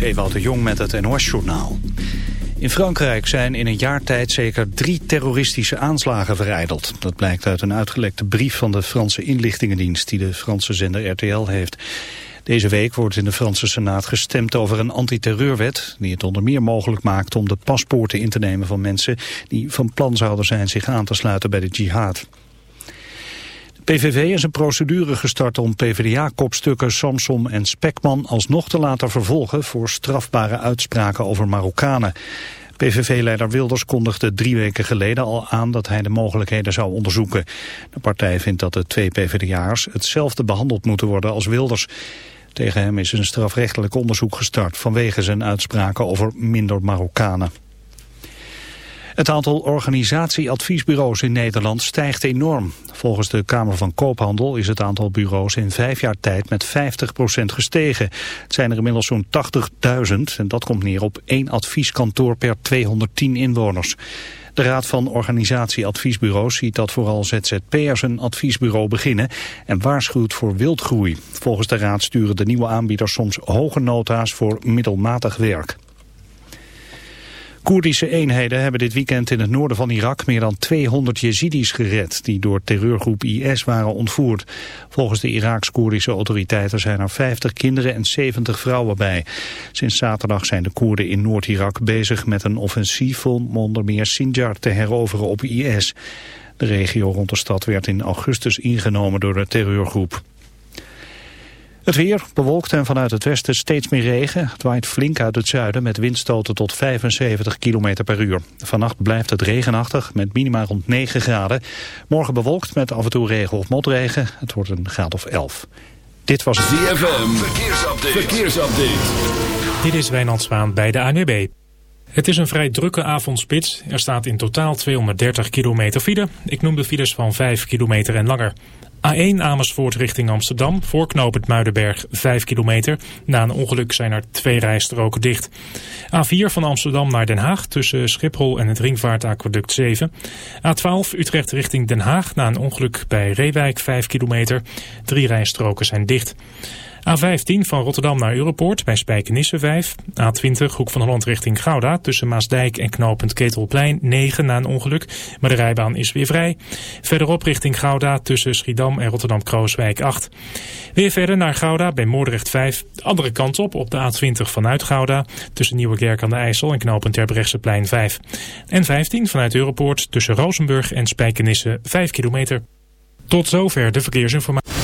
Is de Jong met het NOS-journaal. In Frankrijk zijn in een jaar tijd zeker drie terroristische aanslagen vereideld. Dat blijkt uit een uitgelekte brief van de Franse inlichtingendienst... die de Franse zender RTL heeft. Deze week wordt in de Franse Senaat gestemd over een antiterreurwet... die het onder meer mogelijk maakt om de paspoorten in te nemen van mensen... die van plan zouden zijn zich aan te sluiten bij de jihad. PVV is een procedure gestart om PvdA-kopstukken Samsom en Spekman alsnog te laten vervolgen voor strafbare uitspraken over Marokkanen. PVV-leider Wilders kondigde drie weken geleden al aan dat hij de mogelijkheden zou onderzoeken. De partij vindt dat de twee PvdA'ers hetzelfde behandeld moeten worden als Wilders. Tegen hem is een strafrechtelijk onderzoek gestart vanwege zijn uitspraken over minder Marokkanen. Het aantal organisatieadviesbureaus in Nederland stijgt enorm. Volgens de Kamer van Koophandel is het aantal bureaus in vijf jaar tijd met 50% gestegen. Het zijn er inmiddels zo'n 80.000 en dat komt neer op één advieskantoor per 210 inwoners. De Raad van Organisatieadviesbureaus ziet dat vooral ZZP'ers een adviesbureau beginnen en waarschuwt voor wildgroei. Volgens de Raad sturen de nieuwe aanbieders soms hoge nota's voor middelmatig werk. Koerdische eenheden hebben dit weekend in het noorden van Irak meer dan 200 Jezidis gered die door terreurgroep IS waren ontvoerd. Volgens de Iraaks-Koerdische autoriteiten zijn er 50 kinderen en 70 vrouwen bij. Sinds zaterdag zijn de Koerden in Noord-Irak bezig met een offensief om onder meer Sinjar te heroveren op IS. De regio rond de stad werd in augustus ingenomen door de terreurgroep. Het weer bewolkt en vanuit het westen steeds meer regen. Het waait flink uit het zuiden met windstoten tot 75 km per uur. Vannacht blijft het regenachtig met minima rond 9 graden. Morgen bewolkt met af en toe regen of motregen. Het wordt een graad of 11. Dit was het ZFM. Verkeersupdate. Verkeersupdate. Dit is Wijnand Zwaan bij de ANWB. Het is een vrij drukke avondspits. Er staat in totaal 230 kilometer file. Ik noem de files van 5 kilometer en langer. A1 Amersfoort richting Amsterdam, voor het Muidenberg 5 kilometer. Na een ongeluk zijn er twee rijstroken dicht. A4 van Amsterdam naar Den Haag tussen Schiphol en het Ringvaartaqueduct 7. A12 Utrecht richting Den Haag na een ongeluk bij Reewijk 5 kilometer. Drie rijstroken zijn dicht. A15 van Rotterdam naar Europoort bij Spijkenisse 5. A20 Hoek van Holland richting Gouda tussen Maasdijk en knooppunt Ketelplein 9 na een ongeluk. Maar de rijbaan is weer vrij. Verderop richting Gouda tussen Schiedam en Rotterdam-Krooswijk 8. Weer verder naar Gouda bij Moordrecht 5. De andere kant op op de A20 vanuit Gouda tussen Nieuwekerk aan de IJssel en knooppunt Terbrechtseplein 5. En 15 vanuit Europoort tussen Rozenburg en Spijkenisse 5 kilometer. Tot zover de verkeersinformatie.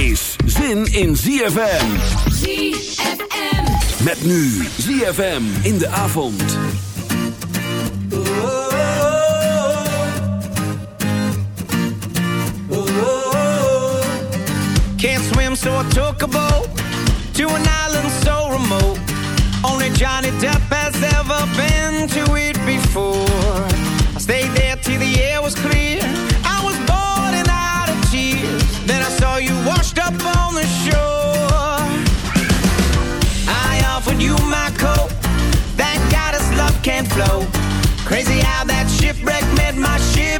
Is zin in ZFM. ZFM. Met nu ZFM in de avond. Can't swim, so I took a boat to an island so remote. Only Johnny Depp has ever been to it before. I stayed there till the air was clear. Can't flow. Crazy how that shipwreck meant my ship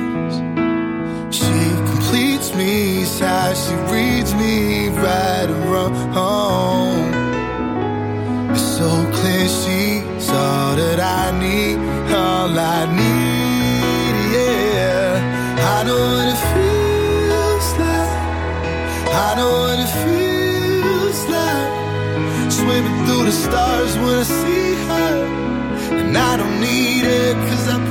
Completes me, she reads me right wrong. It's so clear she's all that I need, all I need, yeah. I know what it feels like. I know what it feels like. Swimming through the stars when I see her. And I don't need it cause I